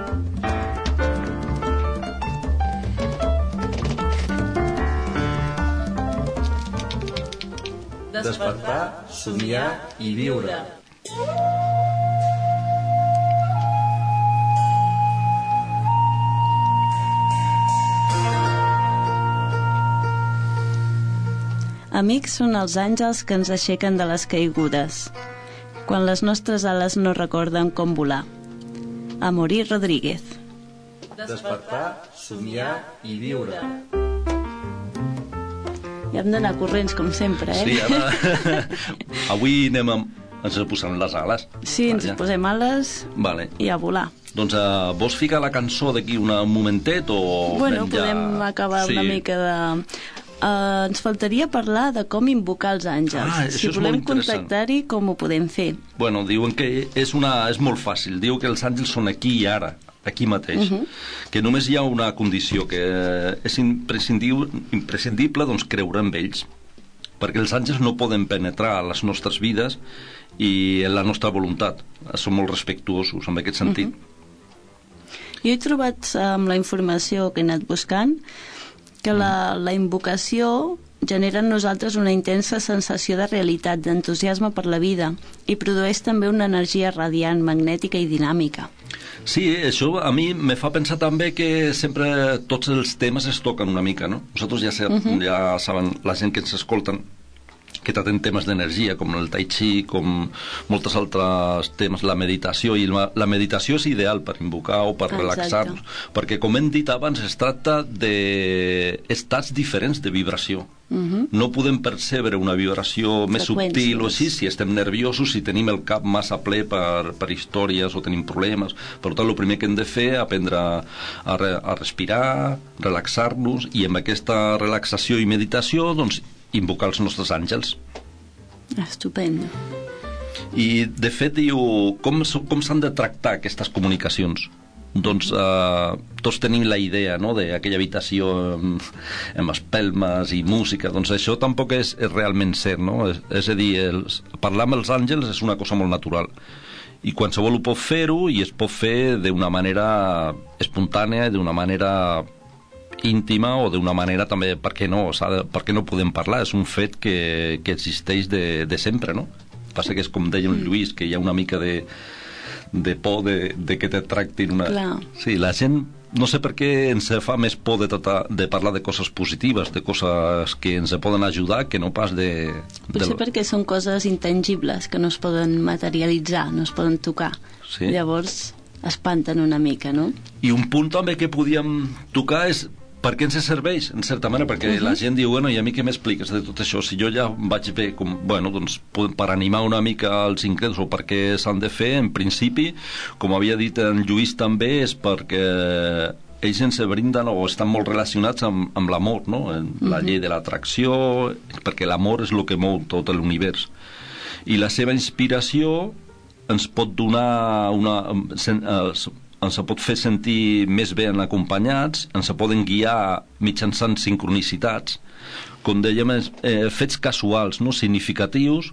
Despertar, somiar i viure. Amics són els àngels que ens aixequen de les caigudes, quan les nostres ales no recorden com volar. Amorí Rodríguez. Despertar, somiar i viure. I hem d'anar corrents, com sempre, eh? Sí, ara... [LAUGHS] Avui anem amb... Ens posem les ales. Sí, ens Vaja. posem ales Vale. i a volar. Doncs uh, vols ficar la cançó d'aquí un momentet o... bueno, anem podem acabar sí. una mica de... Uh, ens faltaria parlar de com invocar els àngels. Ah, si volem contactar-hi, com ho podem fer? Bueno, diuen que és, una, és molt fàcil. Diu que els àngels són aquí i ara, aquí mateix. Mhm. Que només hi ha una condició, que és imprescindible, imprescindible doncs, creure en ells. Perquè els àngels no poden penetrar a les nostres vides i en la nostra voluntat. Són molt respectuosos en aquest sentit. Jo he trobat eh, amb la informació que he anat buscant que la, la invocació genera en nosaltres una intensa sensació de realitat, d'entusiasme per la vida i produeix també una energia radiant, magnètica i dinàmica. Sí, això a mi me fa pensar també que sempre tots els temes es toquen una mica, no? Nosaltres ja, sa ja saben, la gent que ens escolten, que tracten temes d'energia, com el tai chi, com moltes altres temes, la meditació, i la, la meditació és ideal per invocar o per relaxar-nos, perquè com hem dit abans, es tracta d'estats diferents de vibració. No podem percebre una vibració més subtil o així si estem nerviosos, si tenim el cap massa ple per, per històries o tenim problemes. Per tant, el primer que hem de fer és aprendre a, re, a respirar, relaxar-nos i amb aquesta relaxació i meditació doncs, invocar els nostres àngels. Estupendo. I, de fet, diu, com, com s'han de tractar aquestes comunicacions? Doncs eh, tots tenim la idea no, d'aquella habitació amb, amb espelmes i música, doncs això tampoc és, és realment cert, no? És, és a dir, els, parlar amb els àngels és una cosa molt natural i qualsevol ho pot fer-ho i es pot fer d'una manera espontània, d'una manera íntima o d'una manera també, per què no, de, per què no podem parlar? És un fet que, que existeix de, de sempre, no? Passa que és com deia Mm. en Lluís, que hi ha una mica de, de por de, de que te tractin una... Clar. Sí, la gent, no sé per què ens fa més por de, tratar, de parlar de coses positives, de coses que ens poden ajudar, que no pas de... Potser de... perquè són coses intangibles que no es poden materialitzar, no es poden tocar. Sí. Llavors espanten una mica, no? I un punt també que podíem tocar és per què ens serveix, en certa manera, perquè la gent diu, bueno, i a mi què m'expliques de tot això? Si jo ja vaig bé, com, bueno, doncs, per animar una mica els increts o per què s'han de fer, en principi, com havia dit en Lluís també, és perquè ells ens brinden o estan molt relacionats amb, amb l'amor, no? En la llei de l'atracció, perquè l'amor és el que mou tot l'univers. I la seva inspiració ens pot donar una... ens pot fer sentir més ben acompanyats, ens poden guiar mitjançant sincronicitats, com dèiem, eh, fets casuals, no significatius,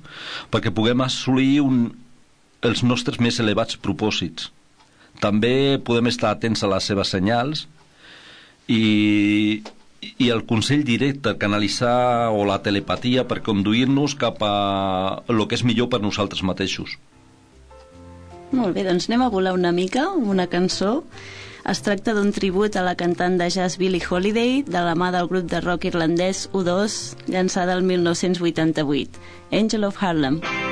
perquè puguem assolir un, els nostres més elevats propòsits. També podem estar atents a les seves senyals i, i el consell directe, canalitzar o la telepatia per conduir-nos cap a el que és millor per nosaltres mateixos. Molt bé, doncs anem a volar una mica, una cançó. Es tracta d'un tribut a la cantant de jazz Billie Holiday, de la mà del grup de rock irlandès U2, llançada el 1988, Angel of Harlem. Cold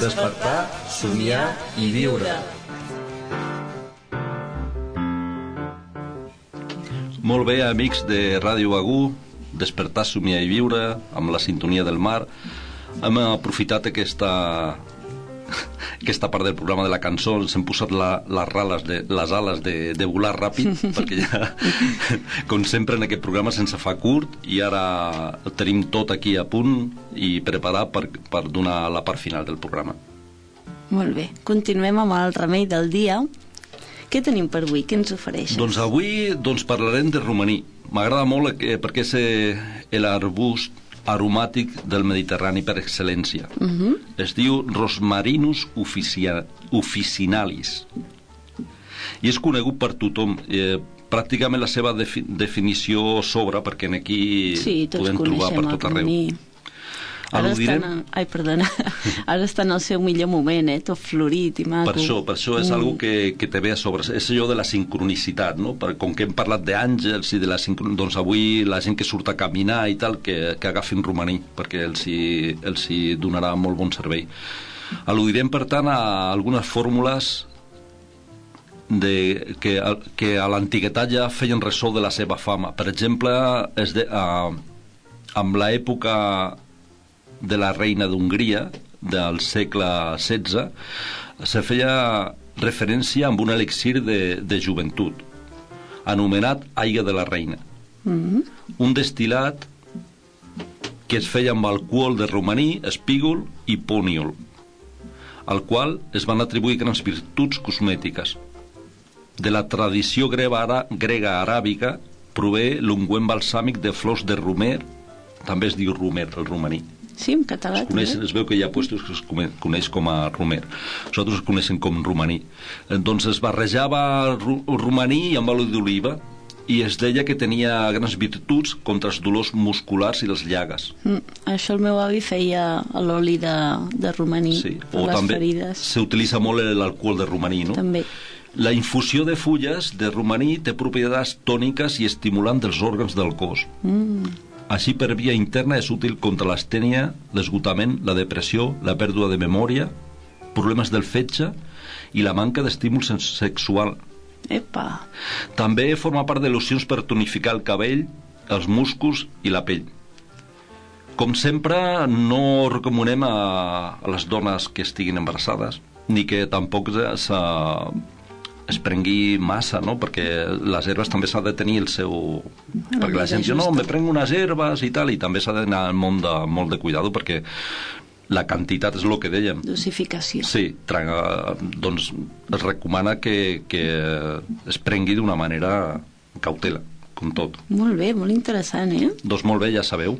Despertar, somiar i viure. Molt bé, amics de Ràdio Agú, despertar, somiar i viure, amb la sintonia del mar. Hem aprofitat aquesta, aquesta part del programa de la cançó, ens hem posat la, les, rales de, les ales de, de volar ràpid, [LAUGHS] perquè ja, com sempre en aquest programa se'ns fa curt i ara tenim tot aquí a punt i preparat per, per donar la part final del programa. Molt bé, continuem amb el remei del dia, Què tenim per avui? Què ens ofereixes? Doncs avui doncs, parlarem de romaní. M'agrada molt eh, perquè és eh, l'arbust aromàtic del Mediterrani per excel·lència. Uh -huh. Es diu Rosmarinus officia, officinalis. I és conegut per tothom. Eh, pràcticament la seva defi definició sobra perquè en aquí sí, podem trobar per tot arreu. romaní. Ara Al·ludirem- estan, a... Ai, perdona. [LAUGHS] Ara està en el seu millor moment, eh? Tot florit i maco. Per això, per això és mm. algo que, que te ve a sobre. És allò de la sincronicitat, no? Per, com que hem parlat d'àngels i de la sincron... Doncs avui la gent que surt a caminar i tal, que, que agafin romaní, perquè els hi, els hi donarà molt bon servei. Al·ludirem, per tant, a algunes fórmules de, que, que a l'antiguitat ja feien ressò de la seva fama. Per exemple, és de, a, amb l'època de la reina d'Hongria del segle XVI se feia referència amb un elixir de, de joventut anomenat aigua de la reina Mm un destil·lat que es feia amb alcohol de romaní, espígol i pòniol, al qual es van atribuir grans virtuts cosmètiques. De la tradició grega, grega aràbica prové l'ungüent balsàmic de flors de romer, també es diu romer, el romaní. Sí, en català Es, coneix, també. es veu que hi ha puestos que es coneix com a romer. Nosaltres es coneixen com romaní. Doncs es barrejava ro romaní amb oli d'oliva i es deia que tenia grans virtuts contra els dolors musculars i les llagues. Mm, això el meu avi feia a l'oli de, de romaní Sí. per O les també ferides. s'utilitza molt l'alcohol de romaní, no? També. La infusió de fulles de romaní té propietats tòniques i estimulant dels òrgans del cos. Mm. Així, per via interna, és útil contra l'astènia, l'esgotament, la depressió, la pèrdua de memòria, problemes del fetge i la manca d'estímul sexual. Epa. També forma part de locions per tonificar el cabell, els músculs i la pell. Com sempre, no recomanem a, a les dones que estiguin embarassades, ni que tampoc se, es prengui massa, no? perquè les herbes també s'ha de tenir el seu... La perquè la gent diu, no, me prenc unes herbes i tal, i també s'ha d'anar amb molt de, molt de cuidado, perquè la quantitat és el que dèiem. Dosificació. Sí, tra- doncs es recomana que, que es prengui d'una manera cautela, com tot. Molt bé, molt interessant, eh? Doncs molt bé, ja sabeu,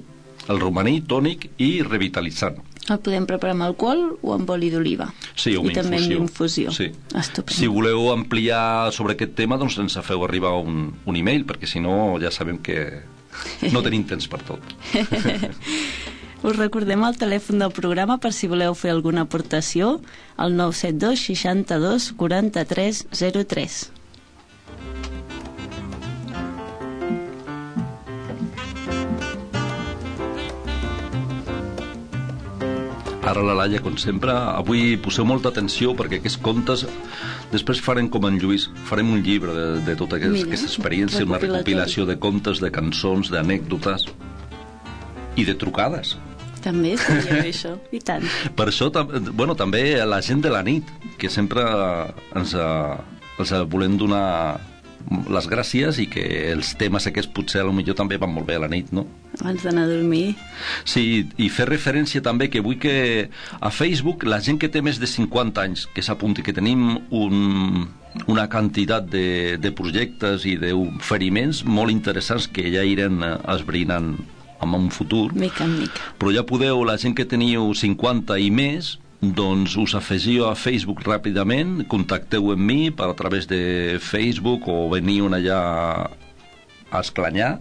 el romaní, tònic i revitalitzant. El podem preparar amb alcohol o amb oli d'oliva. Sí, o I amb també infusió. amb infusió. Sí. Estupendo. Si voleu ampliar sobre aquest tema, doncs ens feu arribar un, un e-mail, perquè si no ja sabem que no tenim temps per tot. [LAUGHS] Us recordem el telèfon del programa per si voleu fer alguna aportació, el 972 62 43 03. Ara la Laia, com sempre, avui poseu molta atenció perquè aquests contes després farem com en Lluís, farem un llibre de, de tota aquesta, Mira, aquesta experiència, una recopilació de contes, de cançons, d'anècdotes i de trucades. També [LAUGHS] seria bé això, i tant. Per això, bueno, també la gent de la nit, que sempre ens, eh, els volem donar les gràcies i que els temes aquests potser millor també van molt bé a la nit, no? Abans d'anar a dormir. Sí, i fer referència també que vull que a Facebook la gent que té més de 50 anys que s'apunti, que tenim un, una quantitat de, de projectes i d'oferiments molt interessants que ja iran eh, esbrinant en un futur Mica en mica. però ja podeu, la gent que teniu 50 i més, doncs us afegiu a Facebook ràpidament, contacteu amb mi per a través de Facebook o veniu allà a Esclanyà,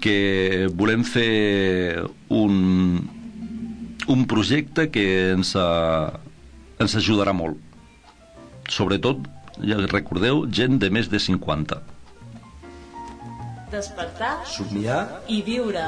que volem fer un, un projecte que ens, eh, ens ajudarà molt. Sobretot, ja recordeu, gent de més de 50. Despertar Somiar i viure.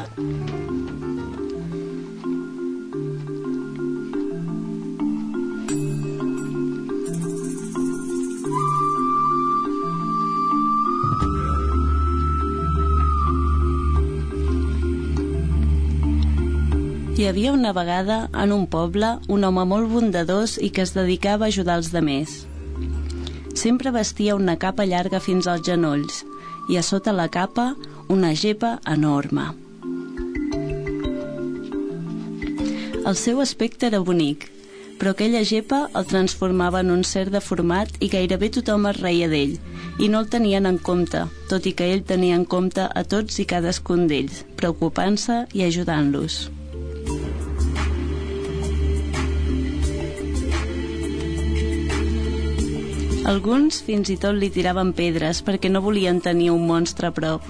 Hi havia una vegada en un poble un home molt bondadós i que es dedicava a ajudar els demés. Sempre vestia una capa llarga fins als genolls i a sota la capa una gepa enorme. El seu aspecte era bonic, però aquella gepa el transformava en un ser deformat i gairebé tothom es reia d'ell, i no el tenien en compte, tot i que ell tenia en compte a tots i cadascun d'ells, preocupant-se i ajudant-los. Alguns fins i tot li tiraven pedres perquè no volien tenir un monstre a prop.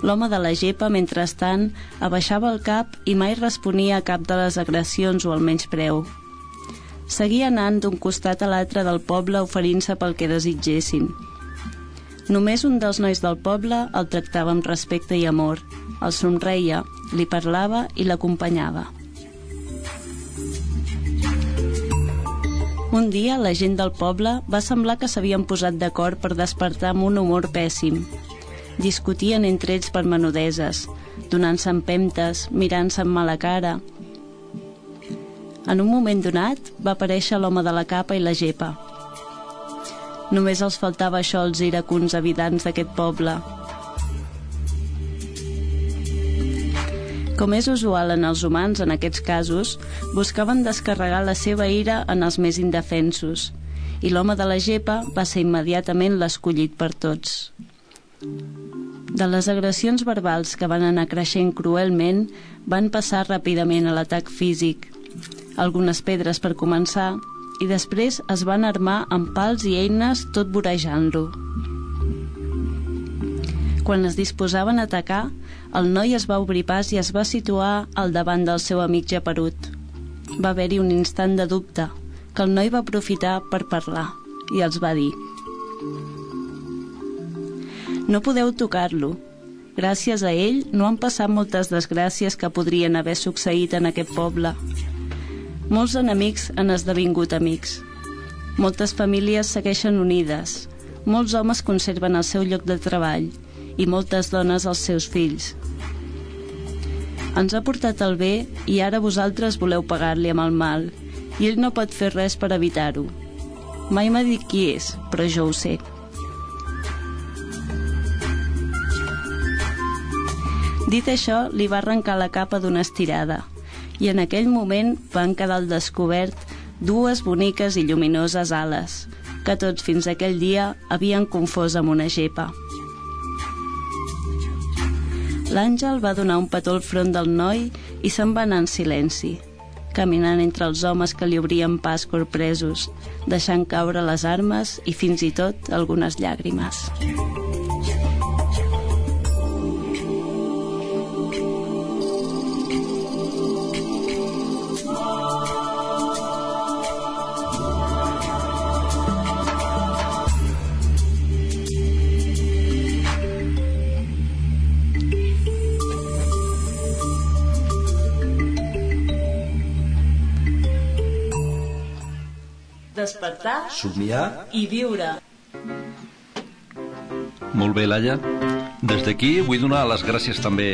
L'home de la gepa, mentrestant, abaixava el cap i mai responia a cap de les agressions o al menyspreu. Seguia anant d'un costat a l'altre del poble oferint-se pel que desitgessin. Només un dels nois del poble el tractava amb respecte i amor. El somreia, li parlava i l'acompanyava. Un dia la gent del poble va semblar que s'havien posat d'acord per despertar amb un humor pèssim. Discutien entre ells per menudeses, donant-se empemtes, mirant-se amb mala cara. En un moment donat va aparèixer l'home de la capa i la gepa. Només els faltava això als iracuns habitants d'aquest poble. Com és usual en els humans en aquests casos, buscaven descarregar la seva ira en els més indefensos, i l'home de la gepa va ser immediatament l'escollit per tots. De les agressions verbals que van anar creixent cruelment, van passar ràpidament a l'atac físic. Algunes pedres per començar, i després es van armar amb pals i eines tot vorejant-lo. Quan es disposaven a atacar, el noi es va obrir pas i es va situar al davant del seu amic geperut. Va haver-hi un instant de dubte, que el noi va aprofitar per parlar, i els va dir No podeu tocar-lo. Gràcies a ell no han passat moltes desgràcies que podrien haver succeït en aquest poble. Molts enemics han esdevingut amics. Moltes famílies segueixen unides. Molts homes conserven el seu lloc de treball i moltes dones els seus fills. Ens ha portat el bé i ara vosaltres voleu pagar-li amb el mal i ell no pot fer res per evitar-ho. Mai m'ha dit qui és, però jo ho sé. Dit això, li va arrencar la capa d'una estirada i en aquell moment van quedar al descobert dues boniques i lluminoses ales que tots fins aquell dia havien confós amb una gepa. L'àngel va donar un petó al front del noi i se'n va anar en silenci, caminant entre els homes que li obrien pas corpresos, deixant caure les armes i fins i tot algunes llàgrimes. Despertar Somiar i viure. Molt bé, Laia. Des d'aquí vull donar les gràcies també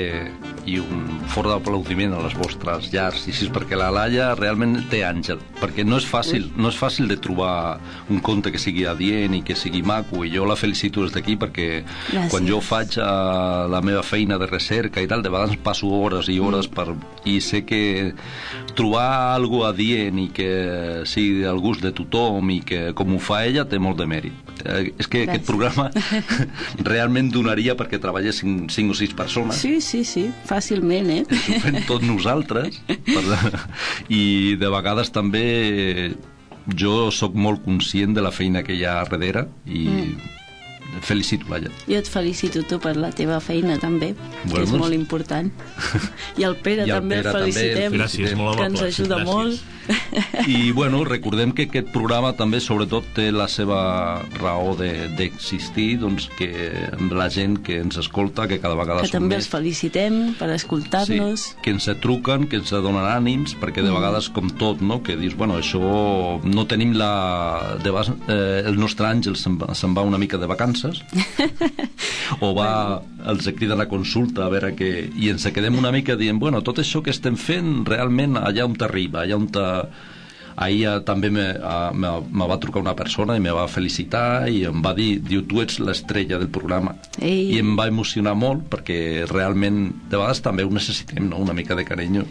i un fort aplaudiment a les vostres llars i així perquè la Laia realment té àngel perquè no és fàcil, no és fàcil de trobar un conte que sigui adient i que sigui maco i jo la felicito des d'aquí perquè Gràcies. quan jo faig uh, la meva feina de recerca i tal, de vegades passo hores i hores per... i sé que trobar algo adient i que sigui del gust de tothom i que com ho fa ella té molt de mèrit eh, és que aquest Gràcies. programa [LAUGHS] realment donaria perquè treballessin 5 o 6 persones Sí, sí, sí, fàcilment, eh? ho fem tots nosaltres per... i de vegades també jo sóc molt conscient de la feina que hi ha darrere i mm. felicito Laia Jo et felicito tu per la teva feina també, Bueno, que és doncs- molt important. [LAUGHS] I el Pere I el també Pere el també el felicitem, Gràcies, molt que ens ajuda Gràcies. molt. I bueno, recordem que aquest programa també sobretot té la seva raó de- d'existir doncs que amb la gent que ens escolta que cada vegada Que som també més els felicitem per escoltar-nos. Sí, que ens truquen, que ens donen ànims, perquè de Mm. vegades, com tot, no? que dius, bueno, això no tenim la... De vegades, eh, el nostre àngel se'n va, una mica de vacances, [LAUGHS] o va, els criden a consulta a veure què... I ens quedem una mica dient, bueno, tot això que estem fent, realment, allà on t'arriba, allà on te... Ahir eh, també me, eh, me, me va trucar una persona i me va felicitar i em va dir, diu, tu ets l'estrella del programa. Ei. I em va emocionar molt perquè realment de vegades també ho necessitem, no? una mica de carinyo.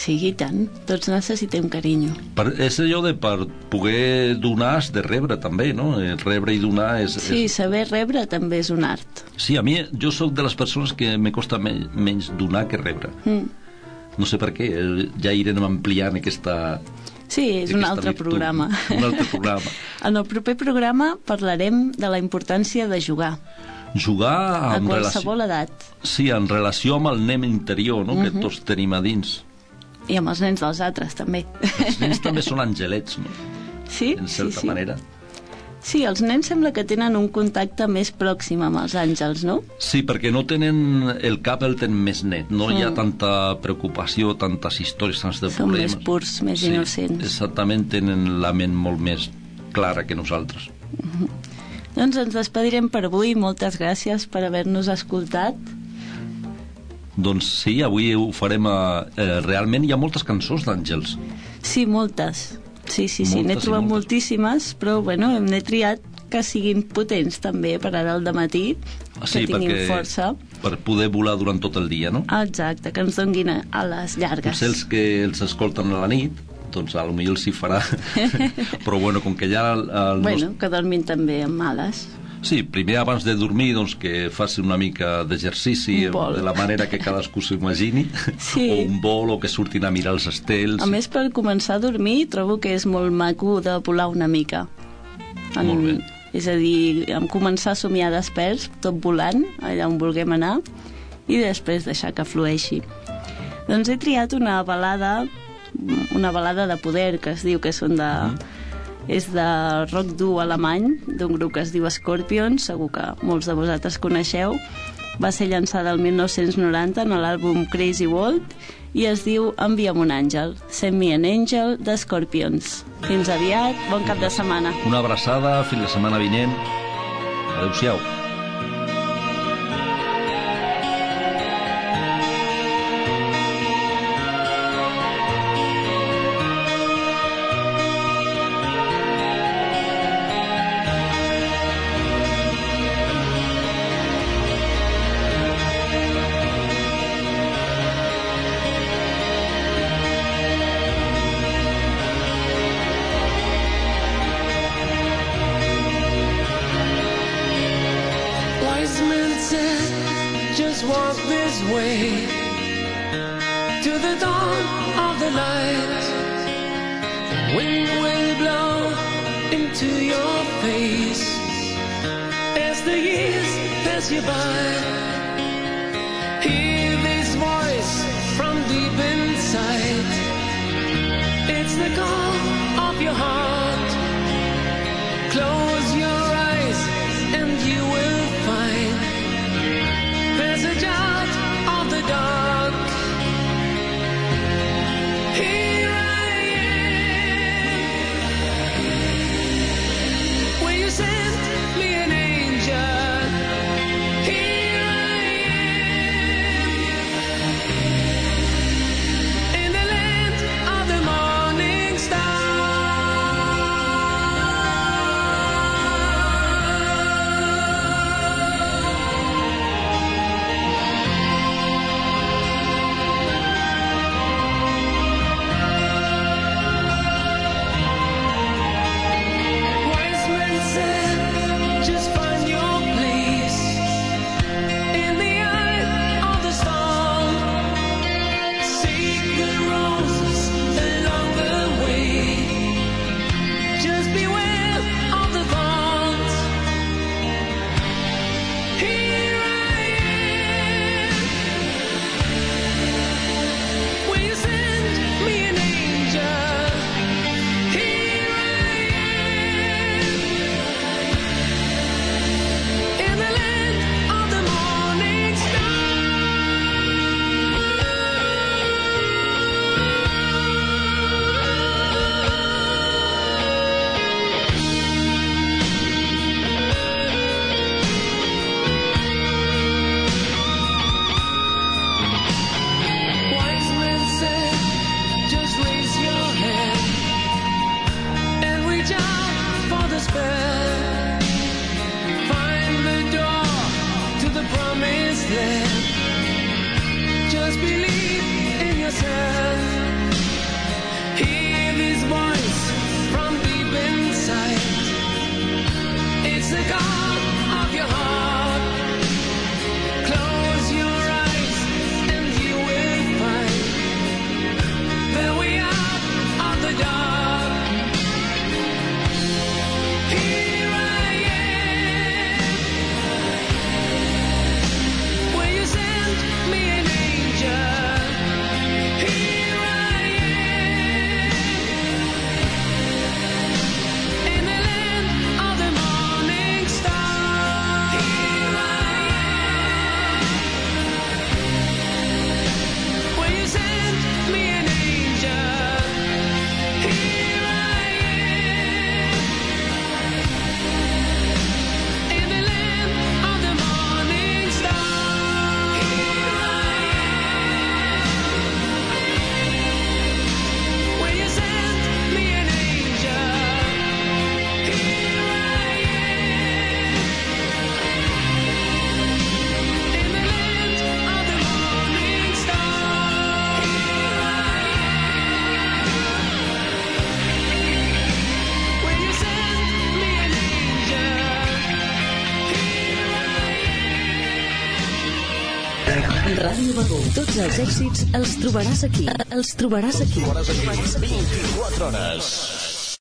Sí, i tant. Tots necessitem carinyo. Per, és allò de per poder donar has de rebre també, no? Eh, Rebre i donar és... Sí, és... saber rebre també és un art. Sí, a mi, jo sóc de les persones que me costa me, menys donar que rebre. Mm. No sé per què, eh, ja irem ampliant aquesta... Sí, és un altre virtut. programa. Un altre programa. [LAUGHS] En el proper programa parlarem de la importància de jugar Jugar a en relació... qualsevol edat Sí, en relació amb el nen interior, no? Mhm. que tots tenim a dins. i amb els nens dels altres també. Els nens també [LAUGHS] són angelets, no? Sí, en sí, certa sí. manera. Sí, els nens sembla que tenen un contacte més pròxim amb els àngels, no? Sí, perquè no tenen... El cap el tenen més net, no hi ha Mm. tanta preocupació, tantes històries, tants de Són problemes. més purs, més innocents. exactament, tenen la ment molt més clara que nosaltres. Doncs ens despedirem per avui. Moltes gràcies per haver-nos escoltat. Doncs sí, avui ho farem... A, eh, realment hi ha moltes cançons d'àngels. Sí, moltes. Sí, sí, sí, n'he trobat moltes. moltíssimes, però bueno, n'he triat que siguin potents també per ara al matí, Ah, Sí, que tinguin perquè força. per poder volar durant tot el dia, no? Exacte, que ens donguin a, a les llargues. Potser els que els escolten a la nit, doncs a lo millor els hi farà. [LAUGHS] Però bueno, com que ja... El, el Bueno, que dormin també amb males. Sí, primer abans de dormir doncs, que faci una mica d'exercici de la manera que cadascú s'imagini [LAUGHS] Sí. o un vol o que surtin a mirar els estels A més, per començar a dormir, trobo que és molt maco de volar una mica. Molt bé. És a dir, em començar a somiar desperts, tot volant, allà on vulguem anar, i després deixar que flueixi. Doncs he triat una balada, una balada de poder, que es diu que són de... És de rock dur alemany, d'un grup que es diu Scorpions, segur que molts de vosaltres coneixeu. Va ser llançada el 1990 en l'àlbum Crazy World i es diu Envia'm un àngel, Send me an angel de Scorpions. Fins aviat, bon cap de setmana. Una abraçada, fins la setmana vinent. Adéu-siau. Wind will blow into your face as the years pass you by. Hear this voice from deep inside. It's the call of your heart. Tots els èxits els trobaràs aquí. Els trobaràs aquí. 24 hores.